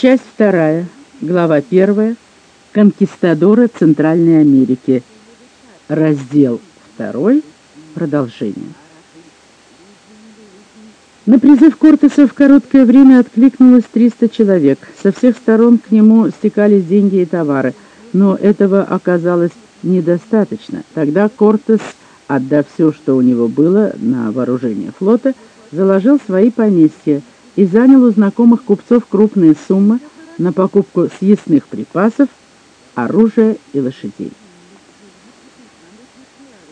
Часть вторая, глава первая. Конкистадоры Центральной Америки. Раздел второй. Продолжение. На призыв Кортеса в короткое время откликнулось 300 человек. Со всех сторон к нему стекались деньги и товары, но этого оказалось недостаточно. Тогда Кортес, отдав все, что у него было на вооружение флота, заложил свои поместья и занял у знакомых купцов крупные суммы на покупку съестных припасов, оружия и лошадей.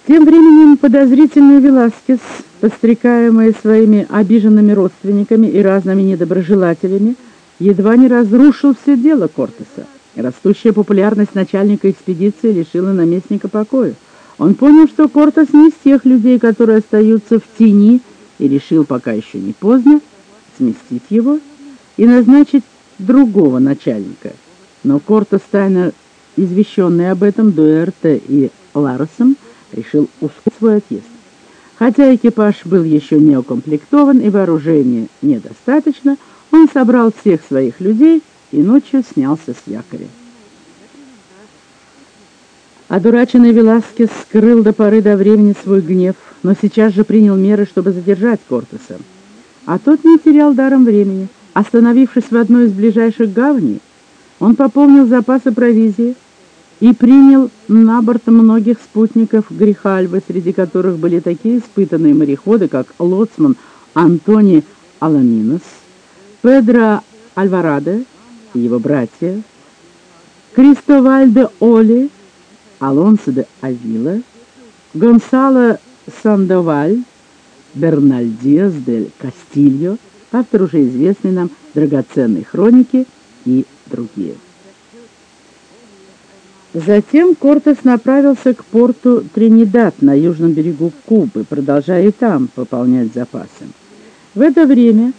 Тем временем подозрительный Веласкес, подстрекаемый своими обиженными родственниками и разными недоброжелателями, едва не разрушил все дело Кортеса. Растущая популярность начальника экспедиции лишила наместника покоя. Он понял, что Кортес не из тех людей, которые остаются в тени, и решил, пока еще не поздно, сместить его и назначить другого начальника. Но Кортес, тайно извещенный об этом Дуэрте и Ларосом, решил ускорить свой отъезд. Хотя экипаж был еще не укомплектован и вооружения недостаточно, он собрал всех своих людей и ночью снялся с якоря. Одураченный Веласкес скрыл до поры до времени свой гнев, но сейчас же принял меры, чтобы задержать Кортеса. А тот не терял даром времени. Остановившись в одной из ближайших гавней, он пополнил запасы провизии и принял на борт многих спутников Грихальвы, среди которых были такие испытанные мореходы, как лоцман Антони Аламинос, Педро Альварадо и его братья, Кристоваль де Оли, Алонсо де Авила, Гонсало Сандоваль, Бернальдиас дель Кастильо, автор уже известной нам драгоценной хроники и другие. Затем Кортес направился к порту Тринидад на южном берегу Кубы, продолжая там пополнять запасы. В это время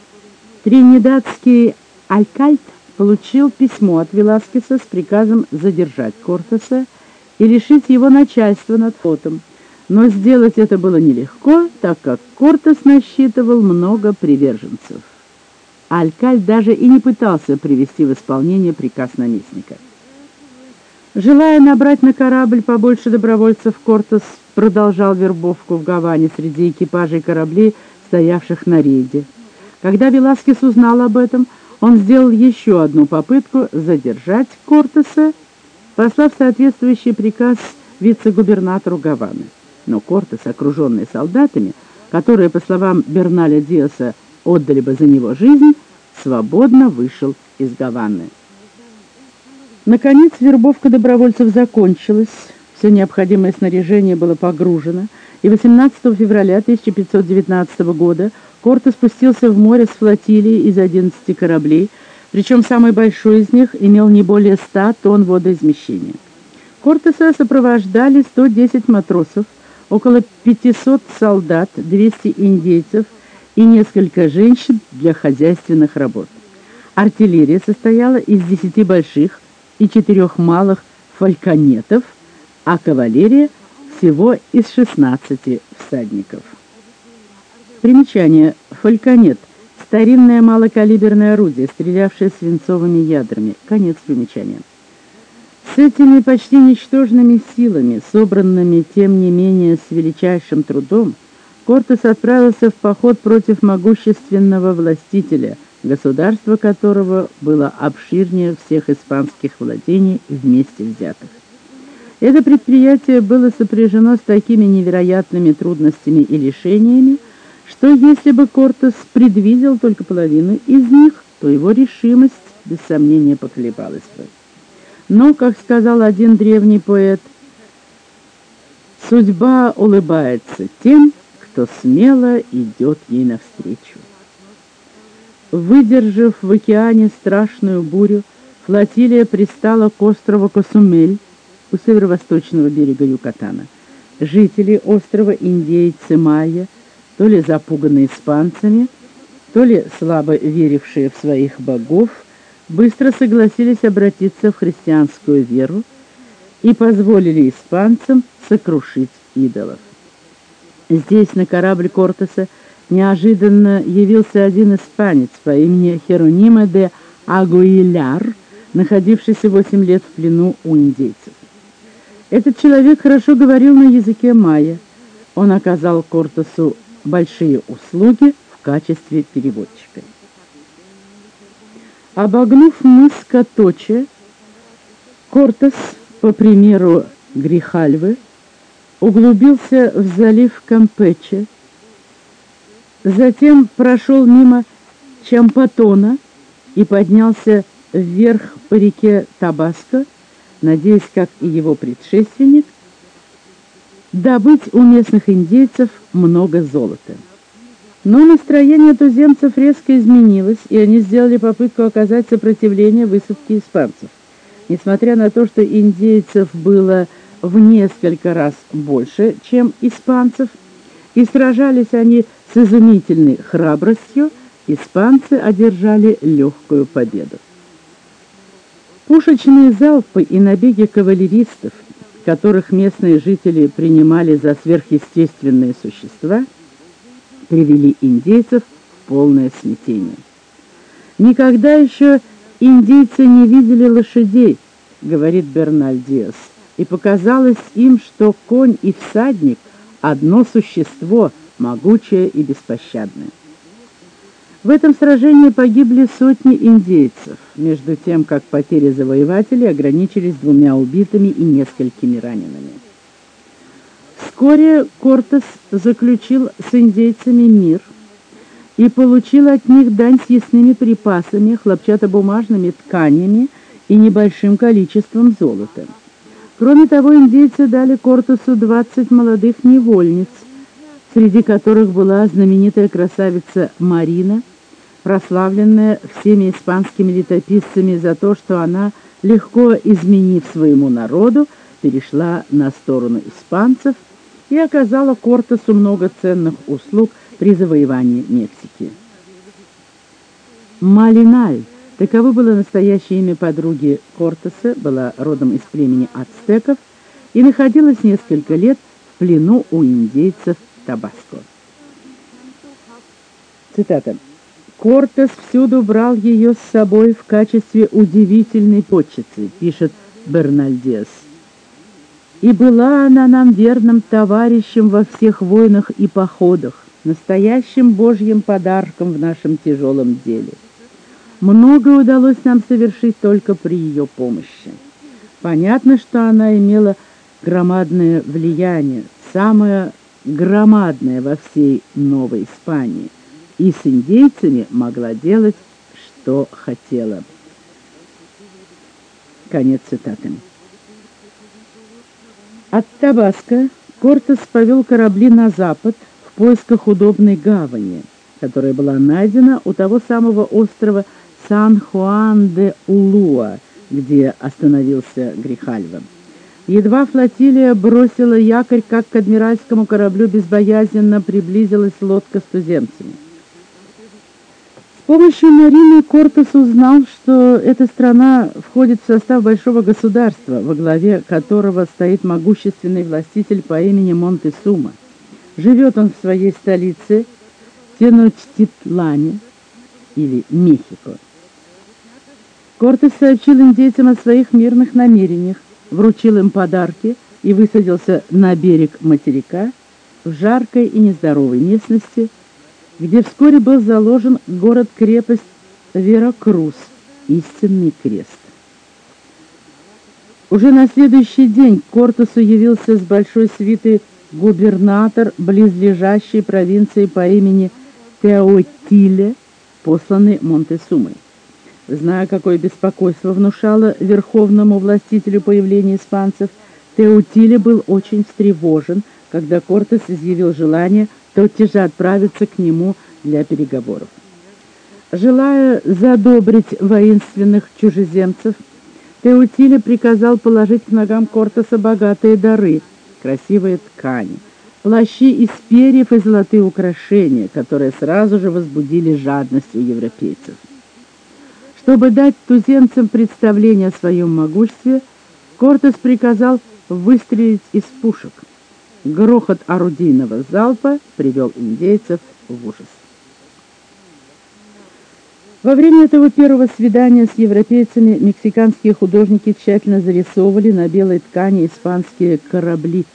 тринидадский Алькальт получил письмо от Веласкеса с приказом задержать Кортеса и лишить его начальства над флотом. Но сделать это было нелегко, так как Кортес насчитывал много приверженцев. Алькаль даже и не пытался привести в исполнение приказ наместника. Желая набрать на корабль побольше добровольцев, Кортес продолжал вербовку в Гаване среди экипажей кораблей, стоявших на рейде. Когда Веласкес узнал об этом, он сделал еще одну попытку задержать Кортеса, послав соответствующий приказ вице-губернатору Гаваны. Но Кортес, окруженный солдатами, которые, по словам Берналя Диаса, отдали бы за него жизнь, свободно вышел из Гаваны. Наконец вербовка добровольцев закончилась, все необходимое снаряжение было погружено, и 18 февраля 1519 года Корте спустился в море с флотилией из 11 кораблей, причем самый большой из них имел не более 100 тонн водоизмещения. Кортеса сопровождали 110 матросов, около 500 солдат, 200 индейцев и несколько женщин для хозяйственных работ. Артиллерия состояла из 10 больших и 4 малых фальконетов, а кавалерия всего из 16 всадников. Примечание. Фальконет. Старинное малокалиберное орудие, стрелявшее свинцовыми ядрами. Конец примечания. С этими почти ничтожными силами, собранными, тем не менее, с величайшим трудом, Кортес отправился в поход против могущественного властителя, государство которого было обширнее всех испанских владений вместе взятых. Это предприятие было сопряжено с такими невероятными трудностями и лишениями, что если бы Кортес предвидел только половину из них, то его решимость без сомнения поколебалась бы. Но, как сказал один древний поэт, судьба улыбается тем, кто смело идет ей навстречу. Выдержав в океане страшную бурю, флотилия пристала к острову Косумель у северо-восточного берега Юкатана. Жители острова индейцы майя, то ли запуганные испанцами, то ли слабо верившие в своих богов, быстро согласились обратиться в христианскую веру и позволили испанцам сокрушить идолов. Здесь, на корабль Кортеса, неожиданно явился один испанец по имени Херонима де Агуиляр, находившийся 8 лет в плену у индейцев. Этот человек хорошо говорил на языке майя. Он оказал Кортесу большие услуги в качестве переводчика. Обогнув мыс Каточе, Кортес, по примеру Грихальвы, углубился в залив Кампече, затем прошел мимо Чампатона и поднялся вверх по реке Табаско, надеясь, как и его предшественник, добыть у местных индейцев много золота. Но настроение туземцев резко изменилось, и они сделали попытку оказать сопротивление высадке испанцев. Несмотря на то, что индейцев было в несколько раз больше, чем испанцев, и сражались они с изумительной храбростью, испанцы одержали легкую победу. Пушечные залпы и набеги кавалеристов, которых местные жители принимали за сверхъестественные существа, привели индейцев в полное смятение. Никогда еще индейцы не видели лошадей, говорит Берналь Диас, и показалось им, что конь и всадник — одно существо, могучее и беспощадное. В этом сражении погибли сотни индейцев, между тем, как потери завоевателей ограничились двумя убитыми и несколькими ранеными. Вскоре Кортес заключил с индейцами мир и получил от них дань с ясными припасами, хлопчатобумажными тканями и небольшим количеством золота. Кроме того, индейцы дали Кортесу 20 молодых невольниц, среди которых была знаменитая красавица Марина – прославленная всеми испанскими летописцами за то, что она, легко изменив своему народу, перешла на сторону испанцев и оказала Кортесу много ценных услуг при завоевании Мексики. Малиналь, таково было настоящее имя подруги Кортеса, была родом из племени ацтеков и находилась несколько лет в плену у индейцев Табаско. Цитата. Кортес всюду брал ее с собой в качестве удивительной почеты, пишет Бернальдес. И была она нам верным товарищем во всех войнах и походах, настоящим Божьим подарком в нашем тяжелом деле. Многое удалось нам совершить только при ее помощи. Понятно, что она имела громадное влияние, самое громадное во всей Новой Испании и с индейцами могла делать, что хотела. Конец цитаты. От Табаско Кортес повел корабли на запад в поисках удобной гавани, которая была найдена у того самого острова Сан-Хуан-де-Улуа, где остановился Грихальва. Едва флотилия бросила якорь, как к адмиральскому кораблю безбоязненно приблизилась лодка с туземцами помощью Марины Кортес узнал, что эта страна входит в состав большого государства, во главе которого стоит могущественный властитель по имени Монтесума. Живет он в своей столице Теночтитлане или Мехико. Кортес сообщил индейцам о своих мирных намерениях, вручил им подарки и высадился на берег материка в жаркой и нездоровой местности – где вскоре был заложен город-крепость Веракрус, истинный крест. Уже на следующий день к Кортесу явился с большой свитой губернатор близлежащей провинции по имени Теотиле, посланный Монтесумой. Зная, какое беспокойство внушало верховному властителю появление испанцев, Теотиле был очень встревожен, когда Кортес изъявил желание тотчас же отправиться к нему для переговоров. Желая задобрить воинственных чужеземцев, Теутиле приказал положить к ногам Кортеса богатые дары, красивые ткани, плащи из перьев и золотые украшения, которые сразу же возбудили жадность у европейцев. Чтобы дать туземцам представление о своем могуществе, Кортес приказал выстрелить из пушек. Грохот орудийного залпа привел индейцев в ужас. Во время этого первого свидания с европейцами мексиканские художники тщательно зарисовывали на белой ткани испанские корабли,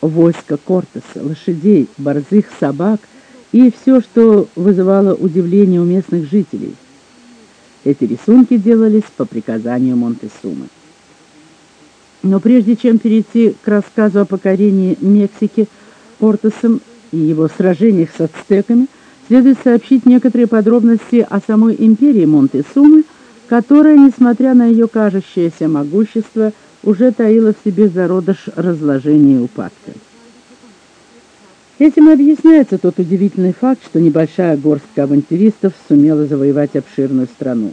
войска Кортеса, лошадей, борзых собак и все, что вызывало удивление у местных жителей. Эти рисунки делались по приказанию Монтесумы. Но прежде чем перейти к рассказу о покорении Мексики Кортесом и его сражениях с ацтеками, следует сообщить некоторые подробности о самой империи Монтесумы, которая, несмотря на ее кажущееся могущество, уже таила в себе зародыш разложения и упадка. Этим объясняется тот удивительный факт, что небольшая горстка авантюристов сумела завоевать обширную страну.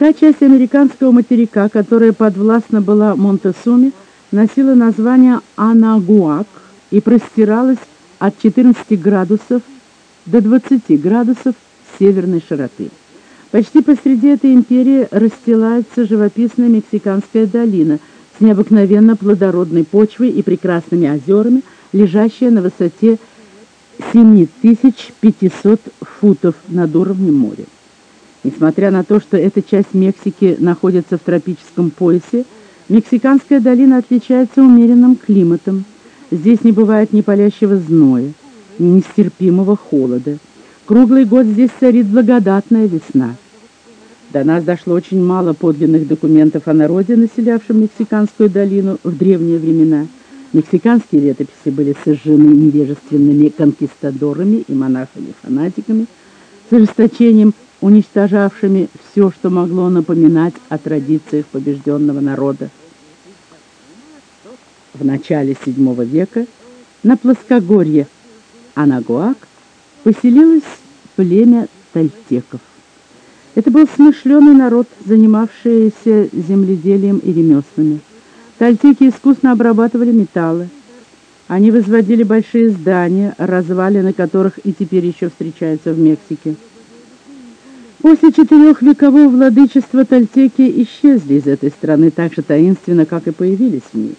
Та часть американского материка, которая подвластна была Монтесуме, носила название Анагуак и простиралась от 14 градусов до 20 градусов северной широты. Почти посреди этой империи расстилается живописная Мексиканская долина с необыкновенно плодородной почвой и прекрасными озерами, лежащая на высоте 7500 футов над уровнем моря. Несмотря на то, что эта часть Мексики находится в тропическом поясе, Мексиканская долина отличается умеренным климатом, Здесь не бывает ни палящего зноя, ни нестерпимого холода. Круглый год здесь царит благодатная весна. До нас дошло очень мало подлинных документов о народе, населявшем Мексиканскую долину в древние времена. Мексиканские летописи были сожжены невежественными конкистадорами и монахами-фанатиками, с ожесточением уничтожавшими все, что могло напоминать о традициях побежденного народа в начале VII века на плоскогорье Анагуак поселилось племя тальтеков. Это был смышленый народ, занимавшийся земледелием и ремеслами. Тальтеки искусно обрабатывали металлы. Они возводили большие здания, развалины которых и теперь еще встречаются в Мексике. После четырехвекового владычества тальтеки исчезли из этой страны так же таинственно, как и появились в ней.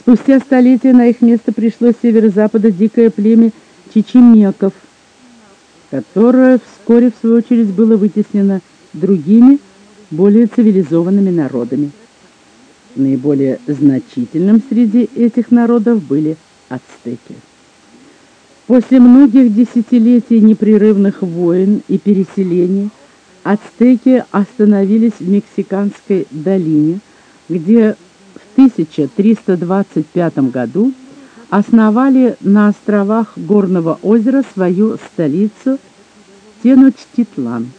Спустя столетия на их место пришло с северо-запада дикое племя чечемеков, которое вскоре, в свою очередь, было вытеснено другими, более цивилизованными народами. Наиболее значительным среди этих народов были ацтеки. После многих десятилетий непрерывных войн и переселений ацтеки остановились в Мексиканской долине, где 1325 году основали на островах Горного озера свою столицу Теночтитлан.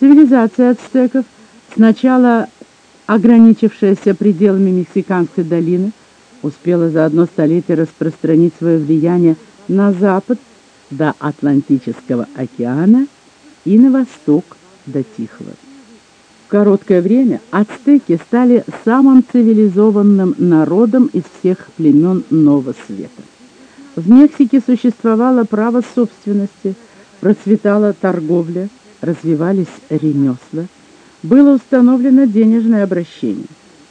Цивилизация ацтеков, сначала ограничившаяся пределами Мексиканской долины, успела за одно столетие распространить свое влияние на запад до Атлантического океана и на восток до Тихого короткое время ацтеки стали самым цивилизованным народом из всех племен Нового Света. В Мексике существовало право собственности, процветала торговля, развивались ремесла, было установлено денежное обращение,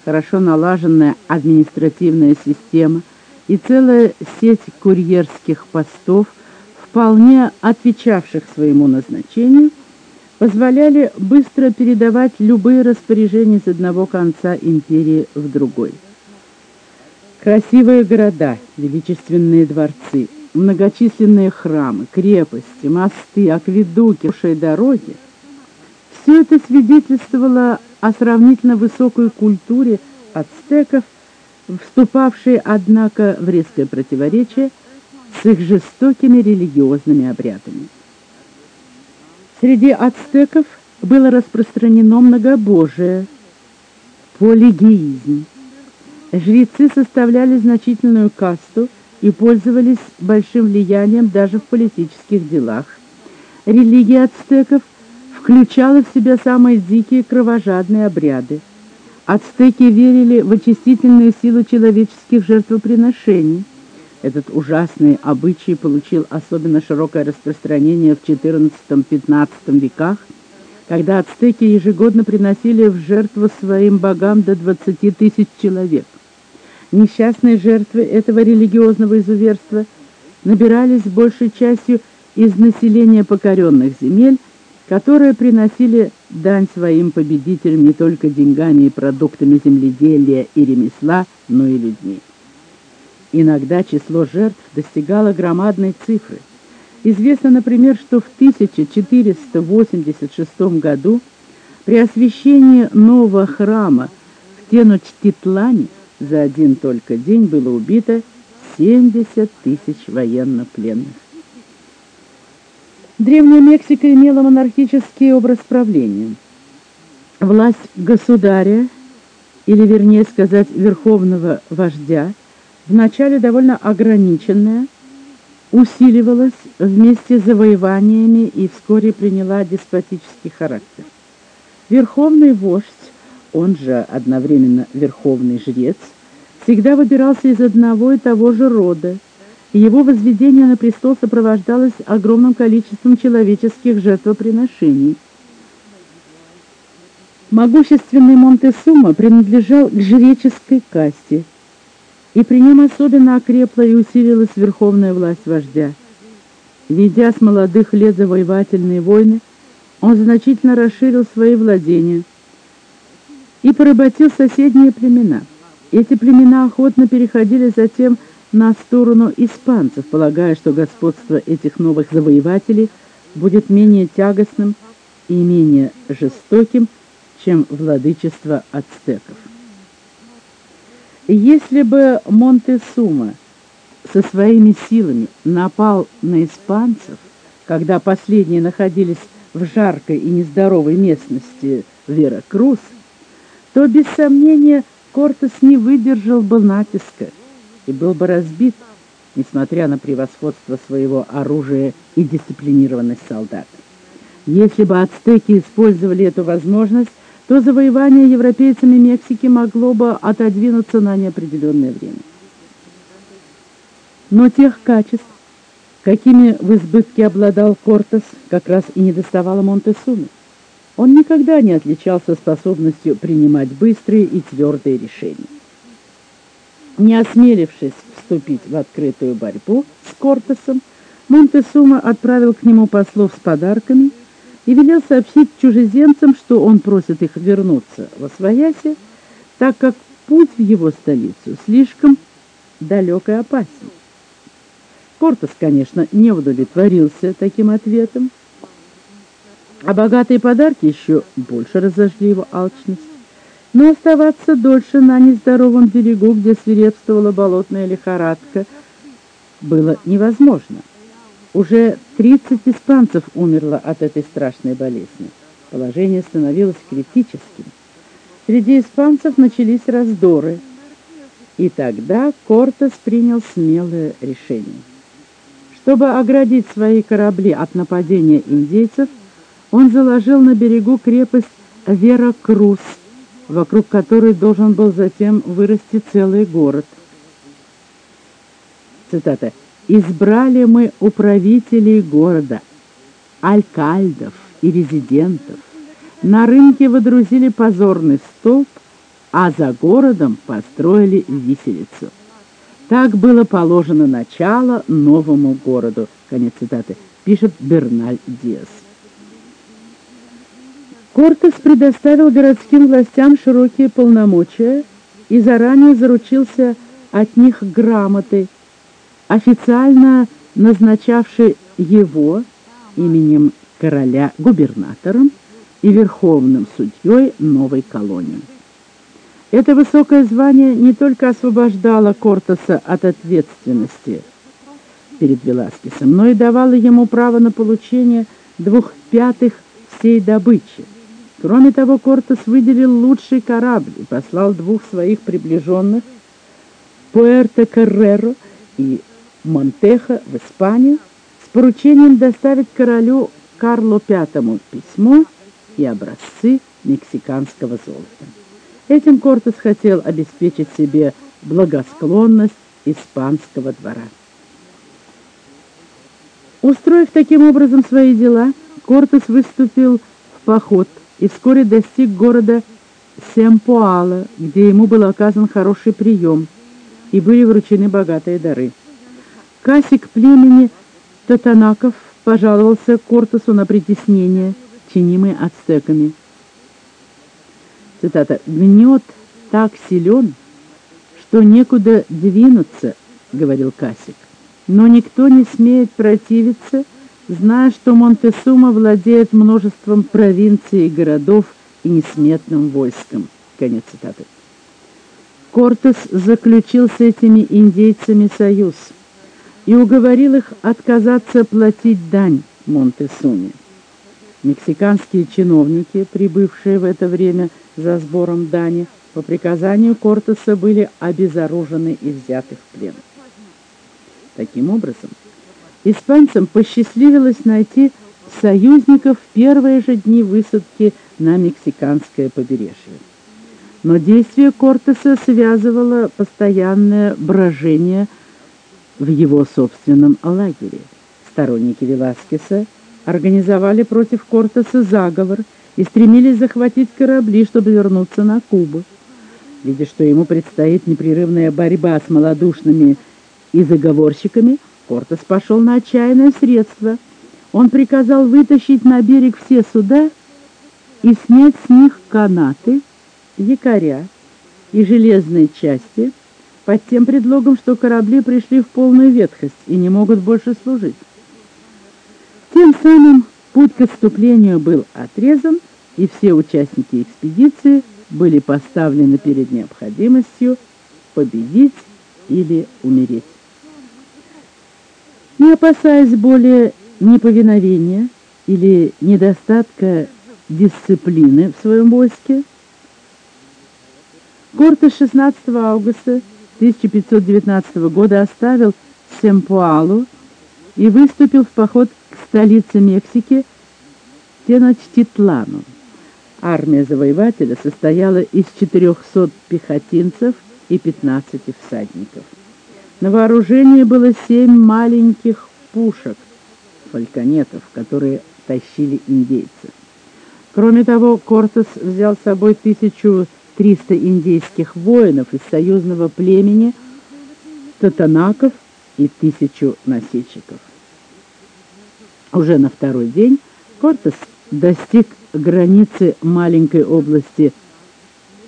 хорошо налаженная административная система и целая сеть курьерских постов, вполне отвечавших своему назначению – позволяли быстро передавать любые распоряжения с одного конца империи в другой. Красивые города, величественные дворцы, многочисленные храмы, крепости, мосты, акведуки, ушей дороги – все это свидетельствовало о сравнительно высокой культуре ацтеков, вступавшей, однако, в резкое противоречие с их жестокими религиозными обрядами. Среди ацтеков было распространено многобожие, полигеизм. Жрецы составляли значительную касту и пользовались большим влиянием даже в политических делах. Религия ацтеков включала в себя самые дикие кровожадные обряды. Ацтеки верили в очистительную силу человеческих жертвоприношений. Этот ужасный обычай получил особенно широкое распространение в XIV-XV веках, когда ацтеки ежегодно приносили в жертву своим богам до 20 тысяч человек. Несчастные жертвы этого религиозного изуверства набирались большей частью из населения покоренных земель, которые приносили дань своим победителям не только деньгами и продуктами земледелия и ремесла, но и людьми. Иногда число жертв достигало громадной цифры. Известно, например, что в 1486 году при освящении нового храма в Теночтитлане за один только день было убито 70 тысяч военнопленных. Древняя Мексика имела монархический образ правления. Власть государя, или вернее сказать верховного вождя, вначале довольно ограниченная, усиливалась вместе с завоеваниями и вскоре приняла деспотический характер. Верховный вождь, он же одновременно верховный жрец, всегда выбирался из одного и того же рода, его возведение на престол сопровождалось огромным количеством человеческих жертвоприношений. Могущественный Монтесума принадлежал к жреческой касте, и при нем особенно окрепла и усилилась верховная власть вождя. Ведя с молодых лет завоевательные войны, он значительно расширил свои владения и поработил соседние племена. Эти племена охотно переходили затем на сторону испанцев, полагая, что господство этих новых завоевателей будет менее тягостным и менее жестоким, чем владычество ацтеков. Если бы Монтесума со своими силами напал на испанцев, когда последние находились в жаркой и нездоровой местности Вера-Крус, то, без сомнения, Кортес не выдержал бы натиска и был бы разбит, несмотря на превосходство своего оружия и дисциплинированность солдат. Если бы ацтеки использовали эту возможность, то завоевание европейцами Мексики могло бы отодвинуться на неопределенное время. Но тех качеств, какими в избытке обладал Кортес, как раз и не доставало Монтесуме. Он никогда не отличался способностью принимать быстрые и твердые решения. Не осмелившись вступить в открытую борьбу с Кортесом, Монтесума отправил к нему послов с подарками – и велел сообщить чужеземцам, что он просит их вернуться во Свояси, так как путь в его столицу слишком далек и опасен. Кортес, конечно, не удовлетворился таким ответом, а богатые подарки еще больше разожгли его алчность. Но оставаться дольше на нездоровом берегу, где свирепствовала болотная лихорадка, было невозможно. Уже 30 испанцев умерло от этой страшной болезни. Положение становилось критическим. Среди испанцев начались раздоры, и тогда Кортес принял смелое решение. Чтобы оградить свои корабли от нападения индейцев, он заложил на берегу крепость Вера-Крус, вокруг которой должен был затем вырасти целый город. Цитата избрали мы управителей города, алькальдов и резидентов. На рынке водрузили позорный столб, а за городом построили виселицу. Так было положено начало новому городу. Конец цитаты. Пишет Берналь Диас. Кортес предоставил городским властям широкие полномочия и заранее заручился от них грамотой, официально назначавший его именем короля губернатором и верховным судьей новой колонии. Это высокое звание не только освобождало Кортеса от ответственности перед Веласкесом, но и давало ему право на получение двух пятых всей добычи. Кроме того, Кортес выделил лучший корабль и послал двух своих приближенных, Пуэрто-Карреро и Монтехо в Испанию с поручением доставить королю Карлу V письмо и образцы мексиканского золота. Этим Кортес хотел обеспечить себе благосклонность испанского двора. Устроив таким образом свои дела, Кортес выступил в поход и вскоре достиг города Семпуала, где ему был оказан хороший прием и были вручены богатые дары. Касик племени Татанаков пожаловался Кортесу на притеснение, чинимое ацтеками. Цитата. «Гнет так силен, что некуда двинуться», — говорил Касик. «Но никто не смеет противиться, зная, что Монтесума владеет множеством провинций и городов и несметным войском». Конец цитаты. Кортес заключил с этими индейцами союз и уговорил их отказаться платить дань Монтесуме. Мексиканские чиновники, прибывшие в это время за сбором дани, по приказанию Кортеса были обезоружены и взяты в плен. Таким образом, испанцам посчастливилось найти союзников в первые же дни высадки на мексиканское побережье. Но действие Кортеса связывало постоянное брожение в его собственном лагере. Сторонники Веласкеса организовали против Кортеса заговор и стремились захватить корабли, чтобы вернуться на Кубу. Видя, что ему предстоит непрерывная борьба с малодушными и заговорщиками, Кортес пошел на отчаянное средство. Он приказал вытащить на берег все суда и снять с них канаты, якоря и железные части под тем предлогом, что корабли пришли в полную ветхость и не могут больше служить. Тем самым путь к отступлению был отрезан, и все участники экспедиции были поставлены перед необходимостью победить или умереть. Не опасаясь более неповиновения или недостатка дисциплины в своем войске, Кортес 16 августа 1519 года оставил Семпуалу и выступил в поход к столице Мексики Теночтитлану. Армия завоевателя состояла из 400 пехотинцев и 15 всадников. На вооружении было семь маленьких пушек, фальконетов, которые тащили индейцы. Кроме того, Кортес взял с собой 1300 индейских воинов из союзного племени татанаков и тысячу носильщиков. Уже на второй день Кортес достиг границы маленькой области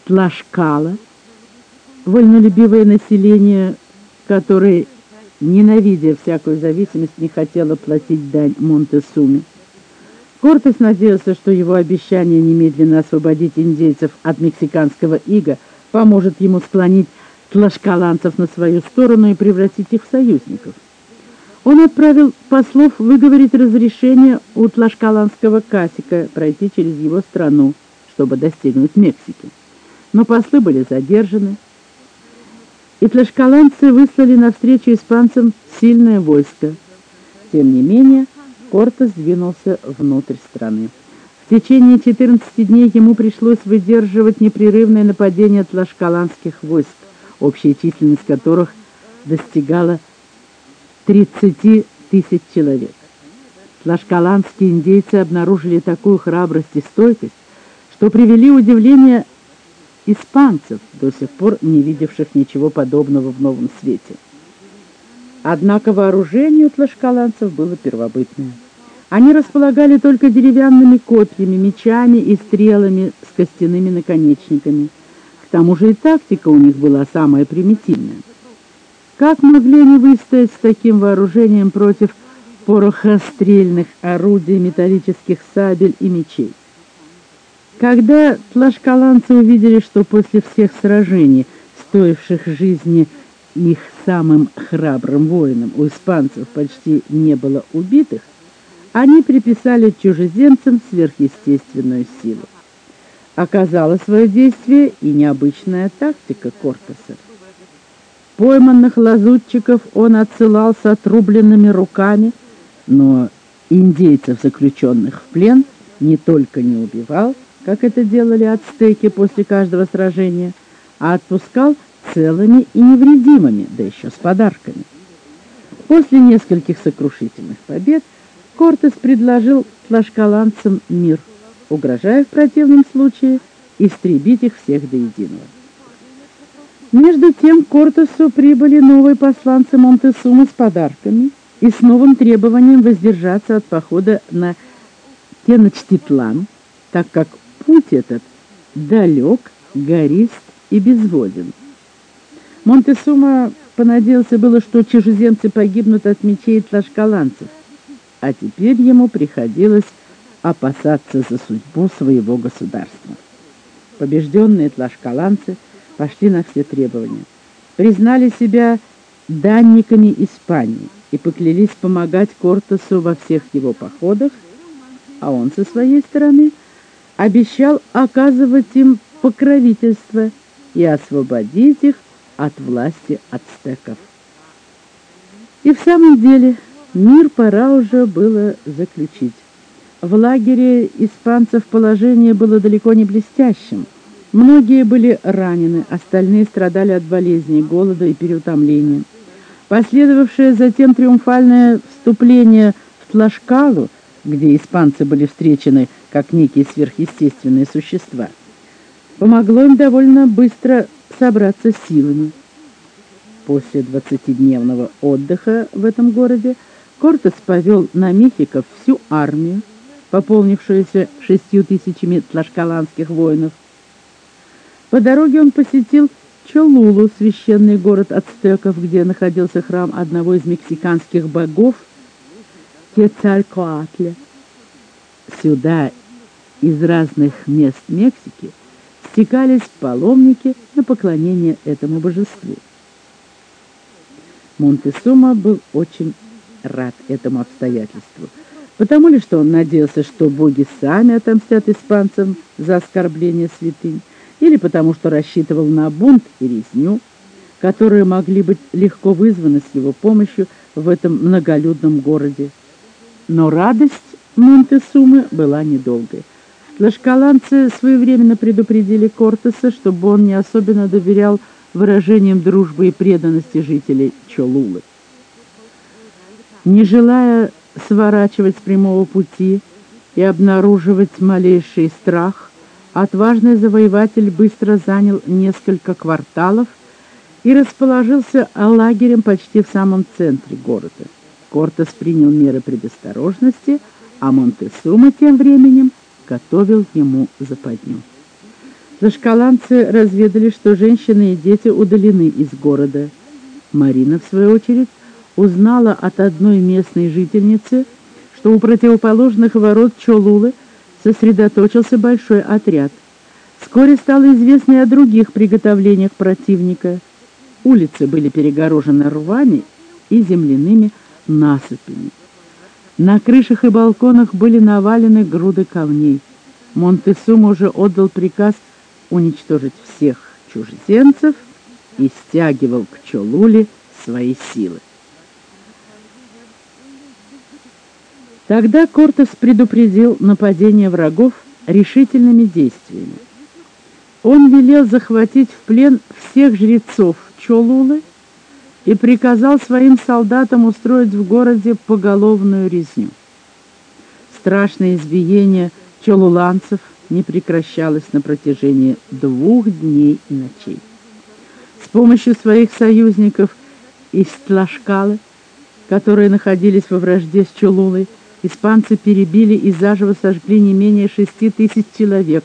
Тлашкала, вольнолюбивое население, которое, ненавидя всякую зависимость, не хотело платить дань Монтесуме. Кортес надеялся, что его обещание немедленно освободить индейцев от мексиканского ига поможет ему склонить тлашкаланцев на свою сторону и превратить их в союзников. Он отправил послов выговорить разрешение у тлашкаланского касика пройти через его страну, чтобы достигнуть Мексики. Но послы были задержаны, и тлашкаланцы выслали навстречу испанцам сильное войско. Тем не менее, Кортес двинулся внутрь страны. В течение 14 дней ему пришлось выдерживать непрерывное нападение тлашкаланских войск, общая численность которых достигала 30 тысяч человек. Тлашкаланские индейцы обнаружили такую храбрость и стойкость, что привели удивление испанцев, до сих пор не видевших ничего подобного в новом свете. Однако вооружение у тлашкаланцев было первобытное. Они располагали только деревянными копьями, мечами и стрелами с костяными наконечниками. К тому же и тактика у них была самая примитивная. Как могли они выстоять с таким вооружением против порохострельных орудий, металлических сабель и мечей? Когда тлашкаланцы увидели, что после всех сражений, стоивших жизни их самым храбрым воинам, у испанцев почти не было убитых, они приписали чужеземцам сверхъестественную силу. Оказала свое действие и необычная тактика Кортеса. Пойманных лазутчиков он отсылал с отрубленными руками, но индейцев, заключенных в плен, не только не убивал, как это делали ацтеки после каждого сражения, а отпускал целыми и невредимыми, да еще с подарками. После нескольких сокрушительных побед Кортес предложил тлашкаланцам мир, угрожая в противном случае истребить их всех до единого. Между тем к Кортесу прибыли новые посланцы Монтесумы с подарками, и с новым требованием воздержаться от похода на Теночтитлан, так как путь этот далек, горист и безводен. Монтесума понадеялся было, что чужеземцы погибнут от мечей тлашкаланцев, а теперь ему приходилось опасаться за судьбу своего государства. Побежденные тлашкаланцы пошли на все требования, признали себя данниками Испании и поклялись помогать Кортесу во всех его походах, а он со своей стороны обещал оказывать им покровительство и освободить их от власти ацтеков. И в самом деле мир пора уже было заключить. В лагере испанцев положение было далеко не блестящим. Многие были ранены, остальные страдали от болезней, голода и переутомления. Последовавшее затем триумфальное вступление в Тлашкалу, где испанцы были встречены как некие сверхъестественные существа, помогло им довольно быстро собраться силами. После двадцатидневного отдыха в этом городе Кортес повел на Мехико всю армию, пополнившуюся шестью тысячами тлашкаланских воинов. По дороге он посетил Чолулу, священный город ацтеков, где находился храм одного из мексиканских богов Кецалькоатля. Сюда из разных мест Мексики стекались паломники на поклонение этому божеству. Монтесума был очень рад этому обстоятельству, потому ли, что он надеялся, что боги сами отомстят испанцам за оскорбление святынь, или потому что рассчитывал на бунт и резню, которые могли быть легко вызваны с его помощью в этом многолюдном городе. Но радость Монтесумы была недолгой. Тлашкаланцы своевременно предупредили Кортеса, чтобы он не особенно доверял выражениям дружбы и преданности жителей Чолулы. Не желая сворачивать с прямого пути и обнаруживать малейший страх, отважный завоеватель быстро занял несколько кварталов и расположился лагерем почти в самом центре города. Кортес принял меры предосторожности, а Монтесума тем временем готовил ему западню. Зашкаланцы разведали, что женщины и дети удалены из города. Марина, в свою очередь, узнала от одной местной жительницы, что у противоположных ворот Чолулы сосредоточился большой отряд. Вскоре стало известно и о других приготовлениях противника. Улицы были перегорожены рвами и земляными насыпями. На крышах и балконах были навалены груды камней. Монтесум уже отдал приказ уничтожить всех чужеземцев и стягивал к Чолуле свои силы. Тогда Кортес предупредил нападение врагов решительными действиями. Он велел захватить в плен всех жрецов Чолулы и приказал своим солдатам устроить в городе поголовную резню. Страшное избиение чолуланцев не прекращалось на протяжении двух дней и ночей. С помощью своих союзников из Тлашкалы, которые находились во вражде с Чулулой, испанцы перебили и заживо сожгли не менее шести тысяч человек,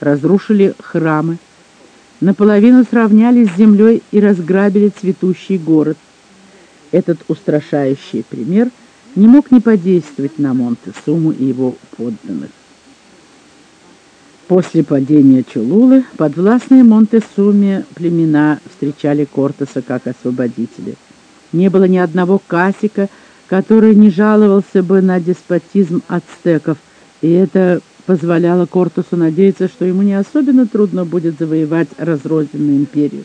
разрушили храмы, наполовину сравняли с землей и разграбили цветущий город. Этот устрашающий пример не мог не подействовать на Монте-Суму и его подданных. После падения Чулулы подвластные Монте-Суме племена встречали Кортеса как освободителя. Не было ни одного касика, который не жаловался бы на деспотизм ацтеков, и это позволяло Кортесу надеяться, что ему не особенно трудно будет завоевать разрозненную империю.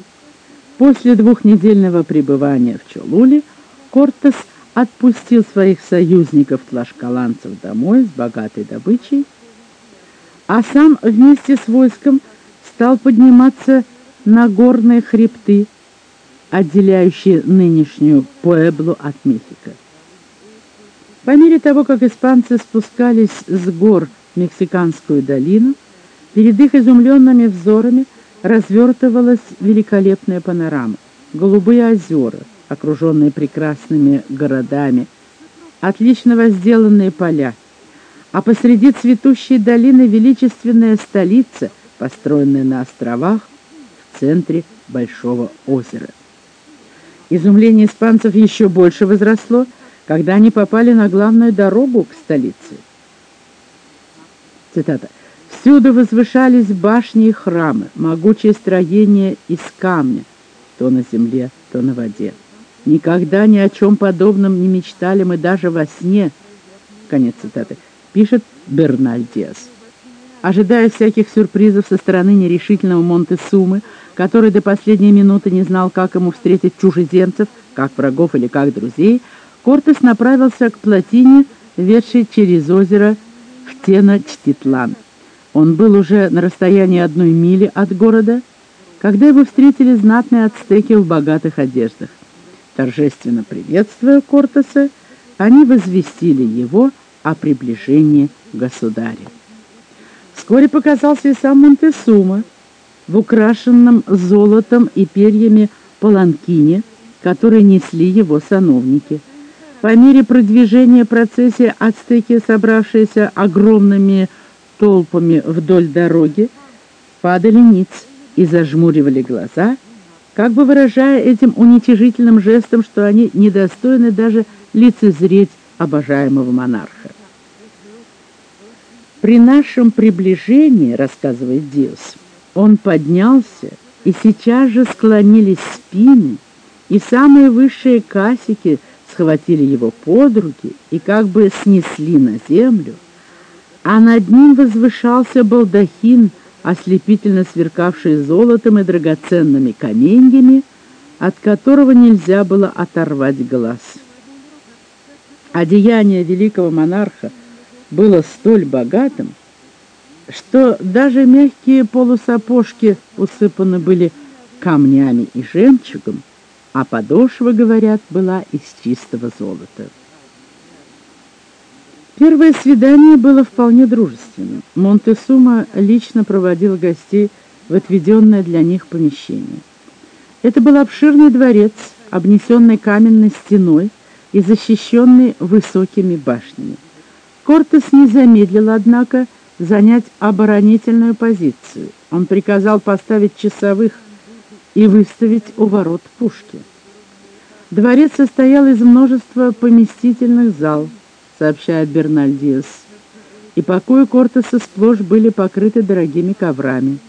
После двухнедельного пребывания в Чолуле Кортес отпустил своих союзников-тлашкаланцев домой с богатой добычей, а сам вместе с войском стал подниматься на горные хребты, отделяющие нынешнюю Пуэблу от Мехико. По мере того, как испанцы спускались с гор Мексиканскую долину, перед их изумленными взорами развертывалась великолепная панорама. Голубые озера, окруженные прекрасными городами, отлично возделанные поля, а посреди цветущей долины величественная столица, построенная на островах в центре большого озера. Изумление испанцев еще больше возросло, когда они попали на главную дорогу к столице. Цитата. «Всюду возвышались башни и храмы, могучее строение из камня, то на земле, то на воде. Никогда ни о чем подобном не мечтали мы даже во сне». Конец цитаты. Пишет Берналь Диас. Ожидая всяких сюрпризов со стороны нерешительного Монте-Сумы, который до последней минуты не знал, как ему встретить чужеземцев, как врагов или как друзей, Кортес направился к плотине, ведшей через озеро в Тена-Чтитлан. Он был уже на расстоянии одной мили от города, когда его встретили знатные ацтеки в богатых одеждах. Торжественно приветствуя Кортеса, они возвестили его о приближении государя. Вскоре показался и сам Монтесума в украшенном золотом и перьями паланкине, который несли его сановники. По мере продвижения процессии ацтеки, собравшиеся огромными толпами вдоль дороги, падали ниц и зажмуривали глаза, как бы выражая этим уничижительным жестом, что они недостойны даже лицезреть обожаемого монарха. При нашем приближении, рассказывает Диос, он поднялся, и сейчас же склонились спины, и самые высшие касики схватили его под руки и как бы снесли на землю, а над ним возвышался балдахин, ослепительно сверкавший золотом и драгоценными каменьями, от которого нельзя было оторвать глаз. Одеяние великого монарха было столь богатым, что даже мягкие полусапожки усыпаны были камнями и жемчугом, а подошва, говорят, была из чистого золота. Первое свидание было вполне дружественным. Монтесума лично проводил гостей в отведенное для них помещение. Это был обширный дворец, обнесенный каменной стеной и защищенный высокими башнями. Кортес не замедлил, однако, занять оборонительную позицию. Он приказал поставить часовых и выставить у ворот пушки. Дворец состоял из множества поместительных зал, сообщает Бернальдиес, и покои Кортеса сплошь были покрыты дорогими коврами.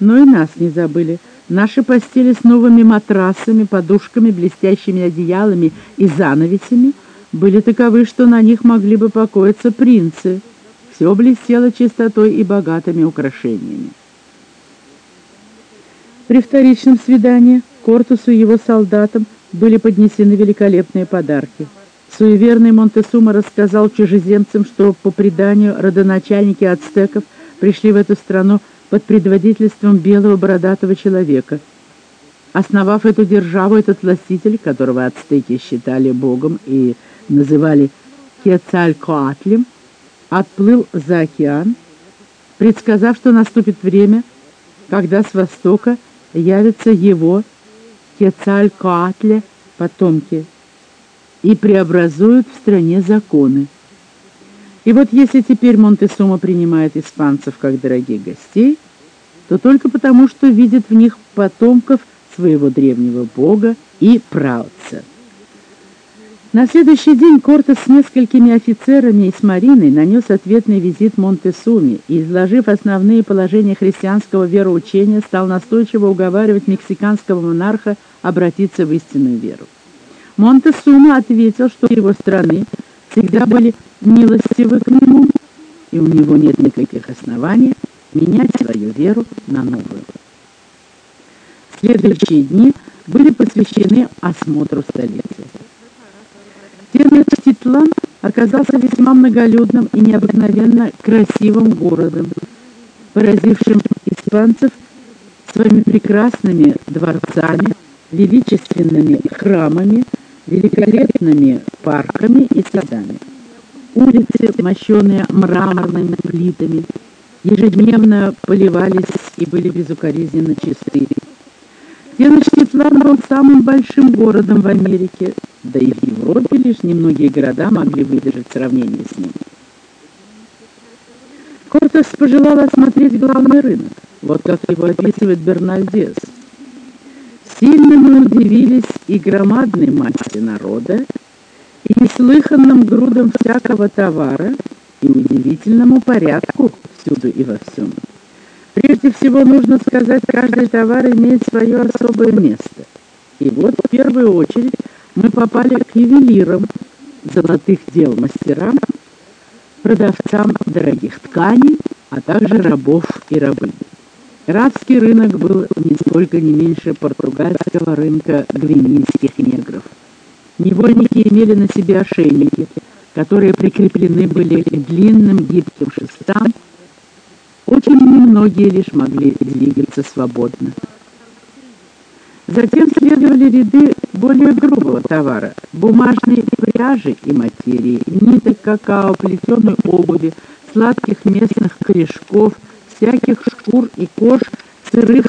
Но и нас не забыли. Наши постели с новыми матрасами, подушками, блестящими одеялами и занавесями – были таковы, что на них могли бы покоиться принцы. Все блестело чистотой и богатыми украшениями. При вторичном свидании Кортусу и его солдатам были поднесены великолепные подарки. Суеверный Монтесума рассказал чужеземцам, что по преданию родоначальники ацтеков пришли в эту страну под предводительством белого бородатого человека. Основав эту державу, этот властитель, которого ацтеки считали богом и называли Кецалькоатлем, отплыл за океан, предсказав, что наступит время, когда с востока явятся его Кецалькоатле потомки и преобразуют в стране законы. И вот если теперь Монтесума принимает испанцев как дорогих гостей, то только потому, что видит в них потомков своего древнего бога и правца. На следующий день Кортес с несколькими офицерами и с Мариной нанес ответный визит Монтесуме и, изложив основные положения христианского вероучения, стал настойчиво уговаривать мексиканского монарха обратиться в истинную веру. Монтесума ответил, что его страны всегда были милостивы к нему, и у него нет никаких оснований менять свою веру на новую. Следующие дни были посвящены осмотру столицы. Теночтитлан оказался весьма многолюдным и необыкновенно красивым городом, поразившим испанцев своими прекрасными дворцами, величественными храмами, великолепными парками и садами. Улицы, мощенные мраморными плитами, ежедневно поливались и были безукоризненно чисты. Теночтитлан был самым большим городом в Америке, да и в Европе лишь немногие города могли выдержать сравнение с ним. Кортес пожелал осмотреть главный рынок, вот как его описывает Бернальдес. Сильно мы удивились и громадной массе народа, и неслыханным грудам всякого товара, и удивительному порядку всюду и во всем. Прежде всего нужно сказать, каждый товар имеет свое особое место. И вот в первую очередь мы попали к ювелирам, золотых дел мастерам, продавцам дорогих тканей, а также рабов и рабынь. Рабский рынок был нисколько не меньше португальского рынка гвинейских негров. Невольники имели на себе ошейники, которые прикреплены были к длинным гибким шестам, очень немногие лишь могли двигаться свободно. Затем следовали ряды более грубого товара, бумажной пряжи и материи, ниток какао, плетеной обуви, сладких местных корешков, всяких шкур и кож, сырых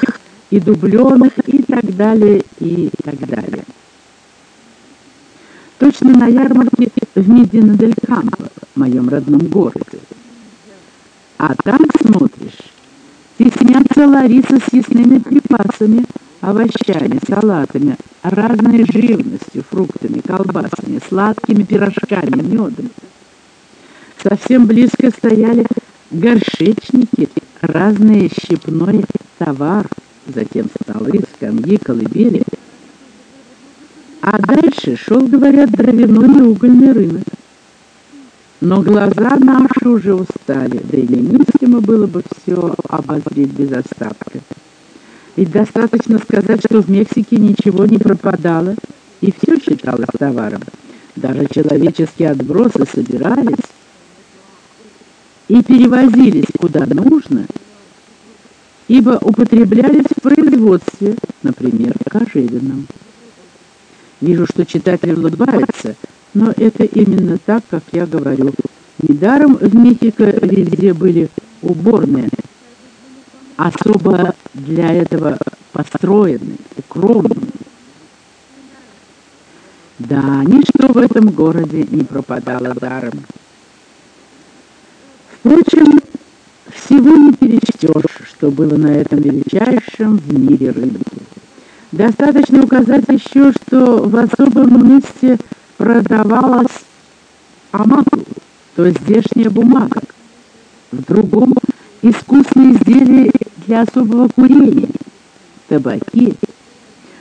и дубленых и так далее, и так далее. Точно на ярмарке в Медино-дель-Кампо, моем родном городе. А там смотришь, теснятся Лариса с ясными припасами, овощами, салатами, разной живностью, фруктами, колбасами, сладкими пирожками, медом. Совсем близко стояли горшечники, разные щепной товар, затем столы, скамьи, колыбели. А дальше шел, говорят, дровяной и угольный рынок. Но глаза наши уже устали, да и немыслимо было бы все обозреть без остатка. Ведь достаточно сказать, что в Мексике ничего не пропадало, и все считалось товаром. Даже человеческие отбросы собирались и перевозились куда нужно, ибо употреблялись в производстве, например, кожевенном. Вижу, что читатель улыбается – но это именно так, как я говорю. Недаром в Мехико везде были уборные, особо для этого построены, укромлены. Да, ничто в этом городе не пропадало даром. Впрочем, всего не перечтешь, что было на этом величайшем в мире рынке. Достаточно указать еще, что в особом месте – продавалась амаку, то есть здешняя бумага. В другом — искусные изделия для особого курения, табаки.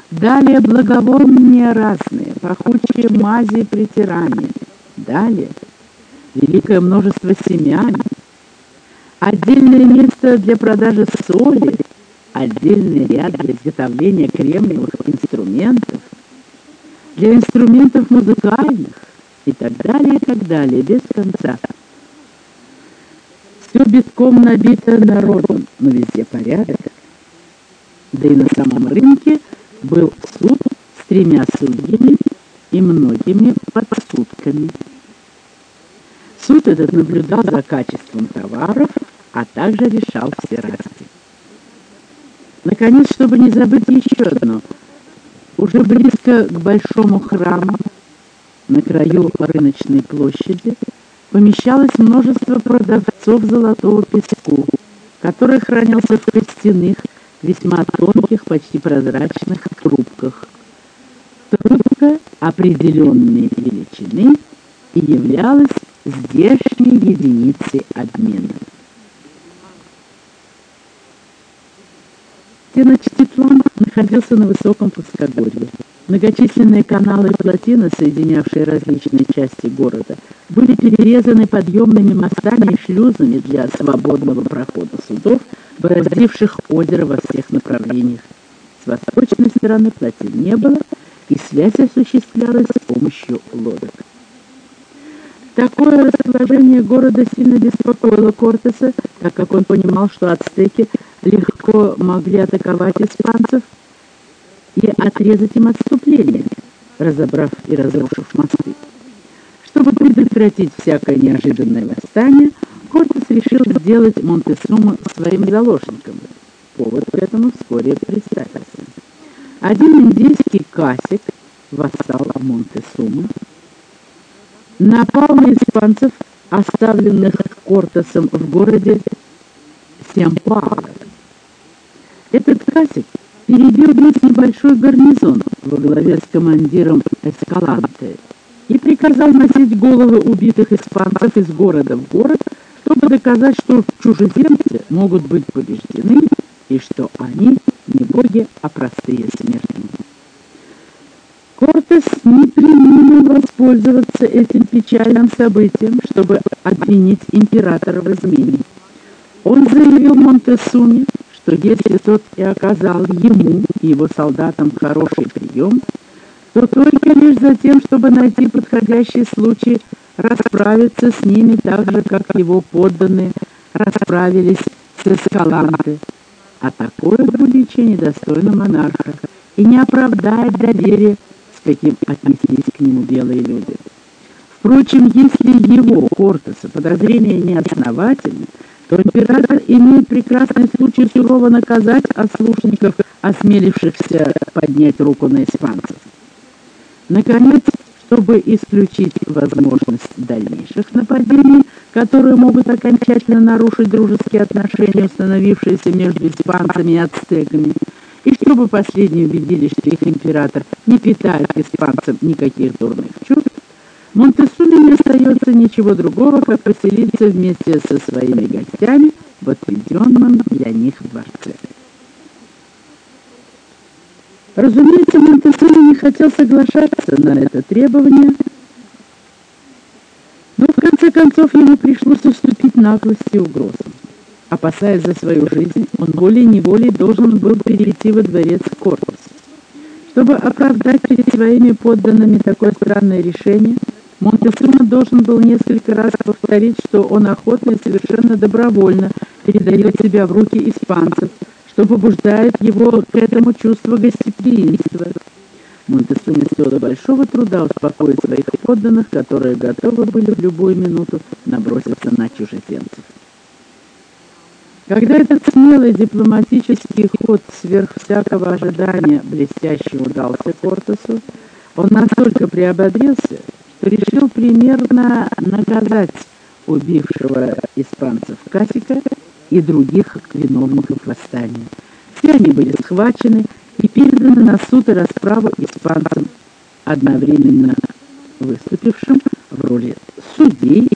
Далее благовония разные, пахучие мази и притирания. Далее великое множество семян. Отдельное место для продажи соли, отдельный ряд для изготовления кремниевых инструментов, для инструментов музыкальных и так далее, и так далее, без конца. Все битком набито народом, но везде порядок. Да и на самом рынке был суд с тремя судьями и многими подсудками. Суд этот наблюдал за качеством товаров, а также решал все разы. Наконец, чтобы не забыть еще одно – уже близко к большому храму, на краю рыночной площади, помещалось множество продавцов золотого песку, который хранился в костяных, весьма тонких, почти прозрачных трубках. Трубка определенной величины и являлась здешней единицей обмена. Теночтитлан находился на высоком плоскогорье. Многочисленные каналы и плотины, соединявшие различные части города, были перерезаны подъемными мостами и шлюзами для свободного прохода судов, бороздивших озеро во всех направлениях. С восточной стороны плотин не было, и связь осуществлялась с помощью лодок. Такое расположение города сильно беспокоило Кортеса, так как он понимал, что ацтеки легко могли атаковать испанцев и отрезать им отступление, разобрав и разрушив мосты. Чтобы предотвратить всякое неожиданное восстание, Кортес решил сделать Монтесума своим заложником. Повод к этому вскоре представился. один индейский касик восстал Монтесума, напал на испанцев, оставленных Кортесом в городе Семпауэр. Этот касик перебил весь небольшой гарнизон во главе с командиром Эскаланте и приказал носить головы убитых испанцев из города в город, чтобы доказать, что чужеземцы могут быть побеждены и что они не боги, а простые смертные. Кортес не применил воспользоваться этим печальным событием, чтобы обвинить императора в измене. Он заявил Монтесуме, что если тот и оказал ему и его солдатам хороший прием, то только лишь за тем, чтобы найти подходящий случай расправиться с ними так же, как его подданные расправились с Эскаланте. А такое двуличие недостойно монарха и не оправдает доверия, каким отнеслись к нему белые люди. Впрочем, если его, Кортеса, подозрения неосновательны, то император имеет прекрасный случай сурово наказать ослушников, осмелившихся поднять руку на испанцев. Наконец, чтобы исключить возможность дальнейших нападений, которые могут окончательно нарушить дружеские отношения, установившиеся между испанцами и ацтеками, и чтобы последние убедились, что их император не питает испанцам никаких дурных чувств, Монтесуме не остается ничего другого, как поселиться вместе со своими гостями в отведенном для них дворце. Разумеется, Монтесуме не хотел соглашаться на это требование, но в конце концов ему пришлось уступить наглости и угрозам. Опасаясь за свою жизнь, он волей-неволей должен был перейти во дворец Корпус. Чтобы оправдать перед своими подданными такое странное решение, Монтесума должен был несколько раз повторить, что он охотно и совершенно добровольно передает себя в руки испанцев, что побуждает его к этому чувство гостеприимства. Монтесума стоило большого труда успокоить своих подданных, которые готовы были в любую минуту наброситься на чужеземцев. Когда этот смелый дипломатический ход сверх всякого ожидания блестяще удался Кортесу, он настолько приободрился, решил примерно наказать убившего испанцев Касика и других виновников восстания. Все они были схвачены и переданы на суд и расправу испанцам, одновременно выступившим в роли судей,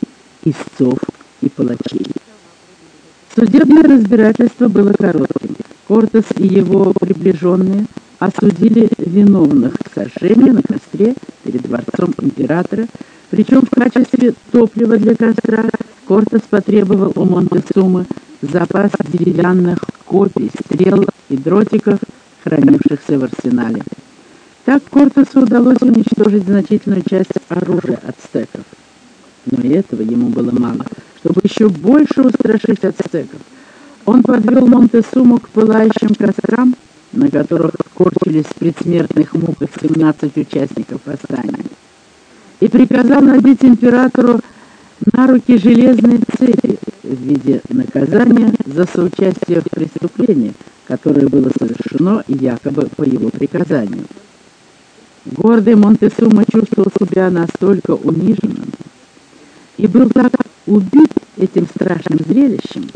истцов и палачей. Судебное разбирательство было коротким. Кортес и его приближенные – осудили виновных к сожжению на костре перед дворцом императора, причем в качестве топлива для костра Кортес потребовал у Монтесумы запас деревянных копий, стрел и дротиков, хранившихся в арсенале. Так Кортесу удалось уничтожить значительную часть оружия ацтеков. Но и этого ему было мало. Чтобы еще больше устрашить ацтеков, он подвел Монтесуму к пылающим кострам, на которых корчились в предсмертных муках 17 участников восстания, и приказал надеть императору на руки железные цепи в виде наказания за соучастие в преступлении, которое было совершено якобы по его приказанию. Гордый Монтесума чувствовал себя настолько униженным и был так убит этим страшным зрелищем,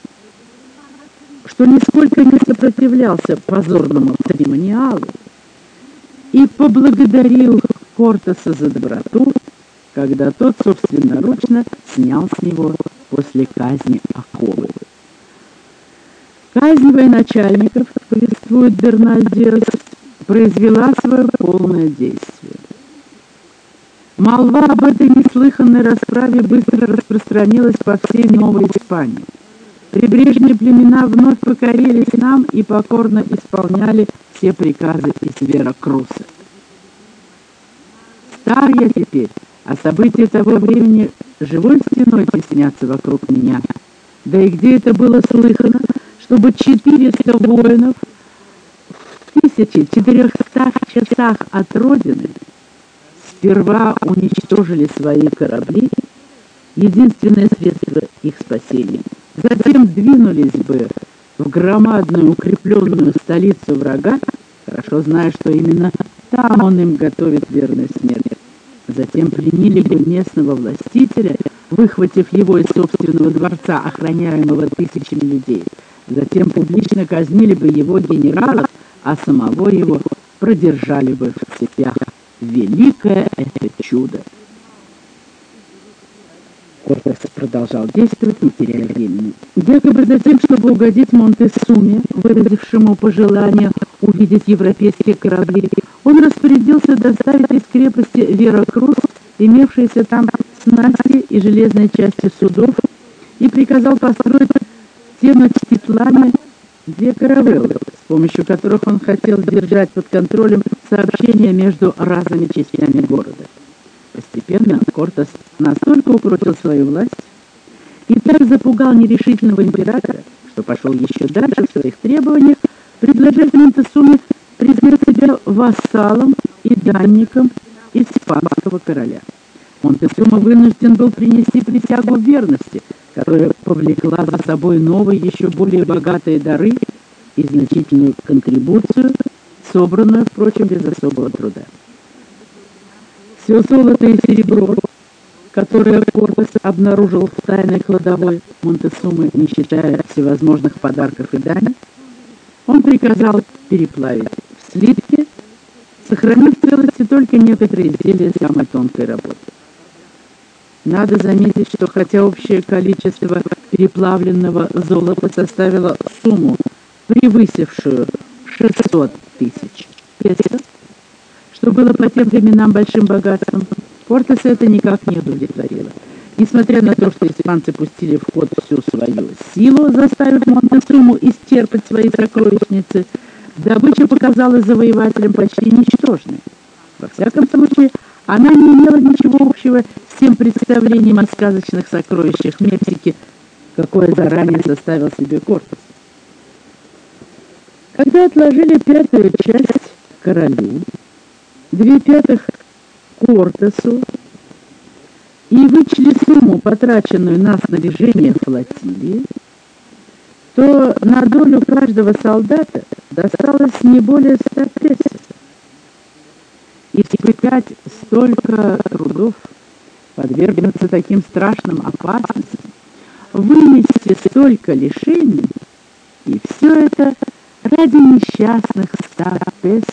что нисколько не сопротивлялся позорному церемониалу и поблагодарил Кортеса за доброту, когда тот собственноручно снял с него после казни оковы. Казнь военачальников, повествует Бернальдерс, произвела свое полное действие. Молва об этой неслыханной расправе быстро распространилась по всей Новой Испании. Прибрежные племена вновь покорились нам и покорно исполняли все приказы из Вера Круса. Стар я теперь, а события того времени живой стеной теснятся вокруг меня. Да и где это было слыхано, чтобы 400 воинов в 1400 часах от Родины сперва уничтожили свои корабли, единственное средство их спасения — затем двинулись бы в громадную укрепленную столицу врага хорошо зная, что именно там он им готовит верную смерть. Затем пленили бы местного властителя, выхватив его из собственного дворца, охраняемого тысячами людей. Затем публично казнили бы его генералов, а самого его продержали бы в цепях. Великое это чудо! Кортес продолжал действовать, не теряя времени. Якобы за тем, чтобы угодить Монтесуме, выразившему пожелание увидеть европейские корабли, он распорядился доставить из крепости Веракрус, имевшиеся там снасти и железные части судов, и приказал построить в Теночтитлане две каравеллы, с помощью которых он хотел держать под контролем сообщения между разными частями города. Постепенно Кортес настолько укрутил свою власть и так запугал нерешительного императора, что пошел еще дальше в своих требованиях, предложив Монтесуме признать себя вассалом и данником испанского короля. Монтесума вынужден был принести присягу верности, которая повлекла за собой новые, еще более богатые дары и значительную контрибуцию, собранную, впрочем, без особого труда. Все золото и серебро, которое Кортес обнаружил в тайной кладовой Монтесумы, не считая всевозможных подарков и дани, он приказал переплавить в слитке, сохранив в целости только некоторые изделия самой тонкой работы. Надо заметить, что хотя общее количество переплавленного золота составило сумму, превысившую 600 тысяч песо, что было по тем временам большим богатством, Портеса это никак не удовлетворило. Несмотря на то, что испанцы пустили в ход всю свою силу, заставив Монтесуму исчерпать свои сокровищницы, добыча показалась завоевателям почти ничтожной. Во всяком случае, она не имела ничего общего с тем представлением о сказочных сокровищах Мексики, какое заранее составил себе Кортес. Когда отложили пятую часть королю, две пятых Кортесу и вычли сумму, потраченную на снаряжение флотилии, то на долю каждого солдата досталось не более ста песо. Испытать столько трудов, подвергнуться таким страшным опасностям, вынести столько лишений, и все это ради несчастных ста песо.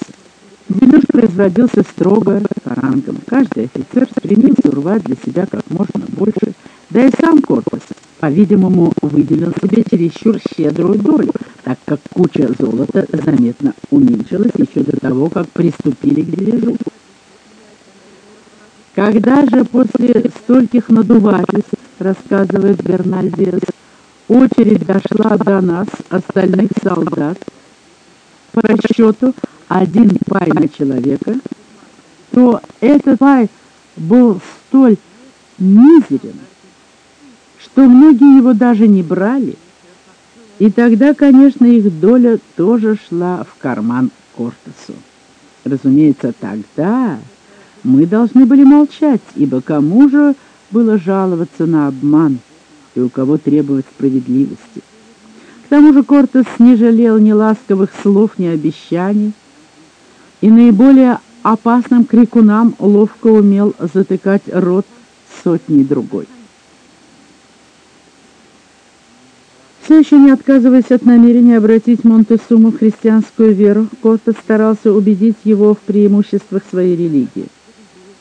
Дележ производился строго по рангам. Каждый офицер стремился урвать для себя как можно больше, да и сам корпус, по-видимому, выделил себе чересчур щедрую долю, так как куча золота заметно уменьшилась еще до того, как приступили к дележу. Когда же после стольких надувательств, рассказывает Бернальдес, очередь дошла до нас, остальных солдат, по расчету один пай на человека, то этот пай был столь мизерен, что многие его даже не брали, и тогда, конечно, их доля тоже шла в карман Кортесу. Разумеется, тогда мы должны были молчать, ибо кому же было жаловаться на обман и у кого требовать справедливости? К тому же Кортес не жалел ни ласковых слов, ни обещаний, и наиболее опасным крикунам ловко умел затыкать рот сотней другой. Все еще не отказываясь от намерения обратить Монтесуму в христианскую веру, Кортес старался убедить его в преимуществах своей религии.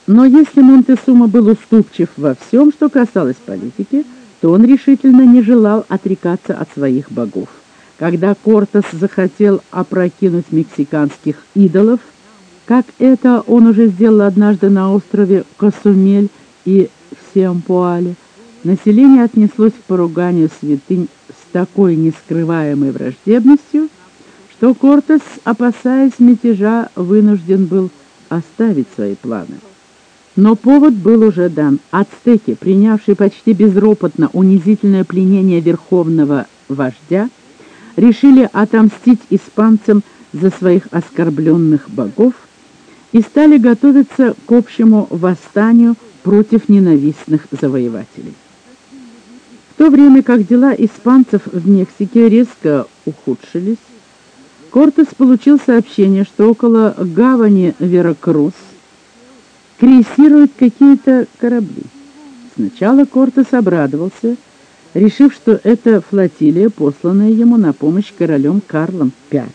Но если Монтесума был уступчив во всем, что касалось политики, то он решительно не желал отрекаться от своих богов. Когда Кортес захотел опрокинуть мексиканских идолов, как это он уже сделал однажды на острове Косумель и Сиампуале, население отнеслось к поруганию святынь такой нескрываемой враждебностью, что Кортес, опасаясь мятежа, вынужден был оставить свои планы. Но повод был уже дан. Ацтеки, принявшие почти безропотно унизительное пленение верховного вождя, решили отомстить испанцам за своих оскорбленных богов и стали готовиться к общему восстанию против ненавистных завоевателей. То время как дела испанцев в Мексике резко ухудшились, Кортес получил сообщение, что около гавани Веракрус крейсируют какие-то корабли. Сначала Кортес обрадовался, решив, что это флотилия, посланная ему на помощь королем Карлом V,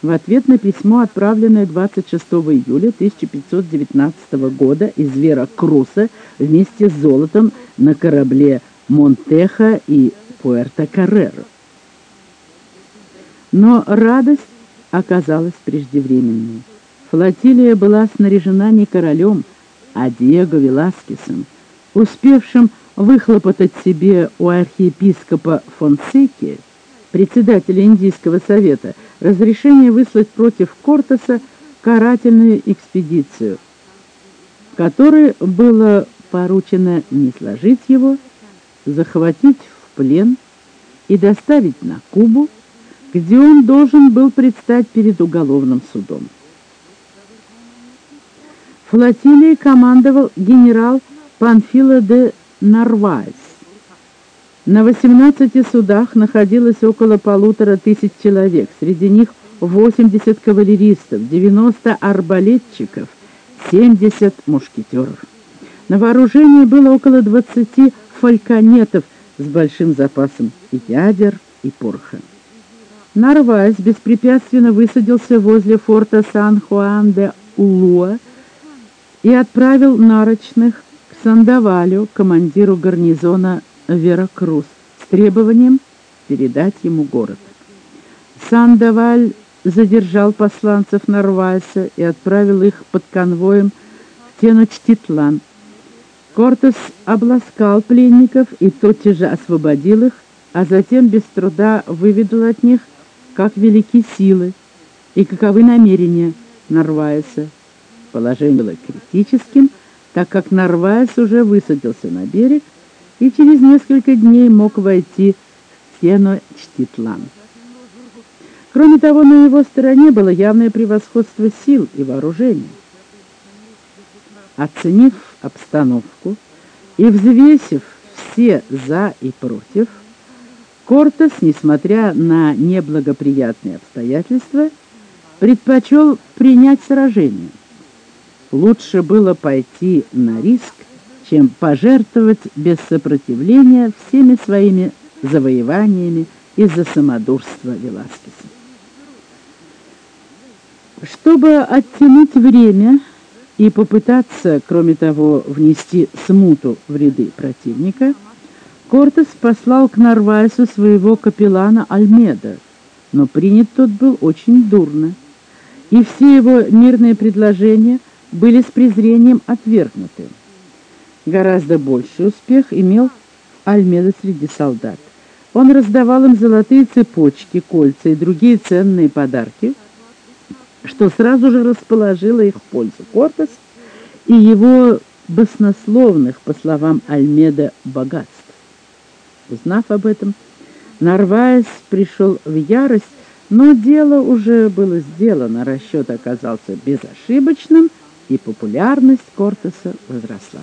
в ответ на письмо, отправленное 26 июля 1519 года из Вера Круса вместе с золотом на корабле Монтеха и Пуэрто-Карреро. Но радость оказалась преждевременной. Флотилия была снаряжена не королем, а Диего Веласкесом, успевшим выхлопотать себе у архиепископа Фонсеки, председателя Индийского совета, разрешение выслать против Кортеса карательную экспедицию, которой было поручено не сложить его, захватить в плен и доставить на Кубу, где он должен был предстать перед уголовным судом. Флотилией командовал генерал Панфило де Нарвайс. На 18 судах находилось около полутора тысяч человек, среди них 80 кавалеристов, 90 арбалетчиков, 70 мушкетеров. На вооружении было около 20 фальконетов с большим запасом ядер и пороха. Нарвайс беспрепятственно высадился возле форта Сан-Хуан-де-Улуа и отправил нарочных к Сандавалю, командиру гарнизона Веракрус, с требованием передать ему город. Сандаваль задержал посланцев Нарвайса и отправил их под конвоем в Теночтитлан. Кортес обласкал пленников и тотчас же освободил их, а затем без труда выведал от них как велики силы и каковы намерения Нарваеса. Положение было критическим, так как Нарваес уже высадился на берег и через несколько дней мог войти в Сено-Чтитлан. Кроме того, на его стороне было явное превосходство сил и вооружения. Оценив обстановку и взвесив все «за» и «против», Кортес, несмотря на неблагоприятные обстоятельства, предпочел принять сражение. Лучше было пойти на риск, чем пожертвовать без сопротивления всеми своими завоеваниями из-за самодурства Веласкеса. Чтобы оттянуть время и попытаться, кроме того, внести смуту в ряды противника, Кортес послал к Нарвайсу своего капеллана Альмеда, но принят тот был очень дурно, и все его мирные предложения были с презрением отвергнуты. Гораздо больший успех имел Альмеда среди солдат. Он раздавал им золотые цепочки, кольца и другие ценные подарки, что сразу же расположило их в пользу Кортес и его баснословных, по словам Альмеда, богатств. Узнав об этом, Нарваес пришел в ярость, но дело уже было сделано, расчет оказался безошибочным, и популярность Кортеса возросла.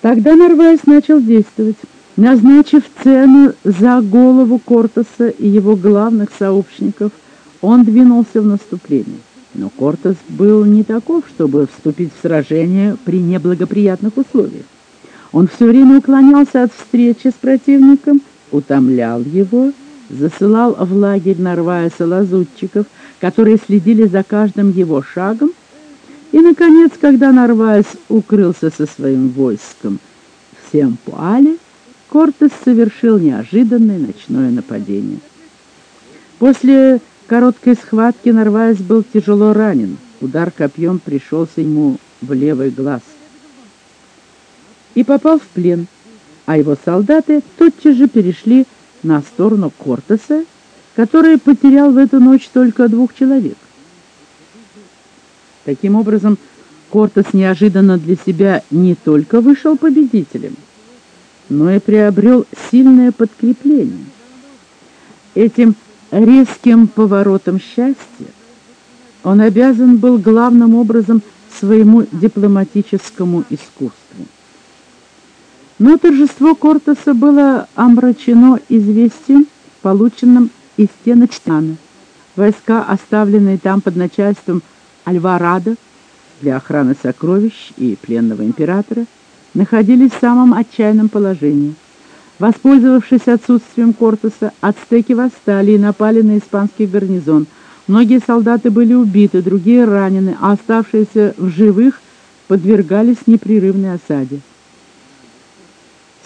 Тогда Нарваес начал действовать. Назначив цену за голову Кортеса и его главных сообщников, он двинулся в наступление. Но Кортес был не таков, чтобы вступить в сражение при неблагоприятных условиях. Он все время уклонялся от встречи с противником, утомлял его, засылал в лагерь Нарваеса лазутчиков, которые следили за каждым его шагом, и, наконец, когда Нарваес укрылся со своим войском в Семпуале, Кортес совершил неожиданное ночное нападение. После короткой схватки Нарваес был тяжело ранен. Удар копьем пришелся ему в левый глаз и попал в плен, а его солдаты тотчас же перешли на сторону Кортеса, который потерял в эту ночь только двух человек. Таким образом, Кортес неожиданно для себя не только вышел победителем, но и приобрел сильное подкрепление. Этим резким поворотом счастья он обязан был главным образом своему дипломатическому искусству. Но торжество Кортеса было омрачено известием, полученным из Теночтана. Войска, оставленные там под начальством Альварадо для охраны сокровищ и пленного императора, находились в самом отчаянном положении. Воспользовавшись отсутствием Кортеса, ацтеки восстали и напали на испанский гарнизон. Многие солдаты были убиты, другие ранены, а оставшиеся в живых подвергались непрерывной осаде.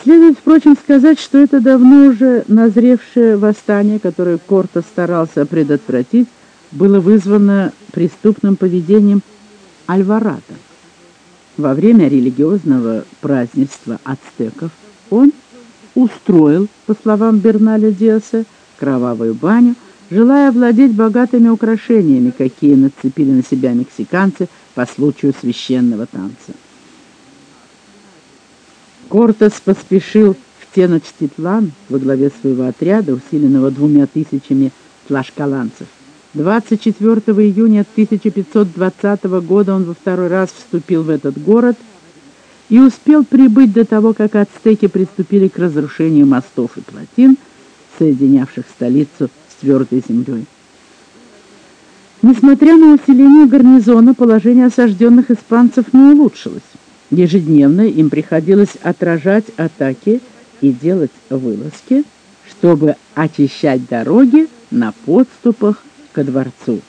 Следует, впрочем, сказать, что это давно уже назревшее восстание, которое Корто старался предотвратить, было вызвано преступным поведением Альварата. Во время религиозного празднества ацтеков он устроил, по словам Берналя Диаса, кровавую баню, желая овладеть богатыми украшениями, какие нацепили на себя мексиканцы по случаю священного танца. Кортес поспешил в Теночтитлан во главе своего отряда, усиленного двумя тысячами тлашкаланцев. 24 июня 1520 года он во второй раз вступил в этот город и успел прибыть до того, как ацтеки приступили к разрушению мостов и плотин, соединявших столицу с твердой землей. Несмотря на усиление гарнизона, положение осажденных испанцев не улучшилось. Ежедневно им приходилось отражать атаки и делать вылазки, чтобы очищать дороги на подступах ко дворцу.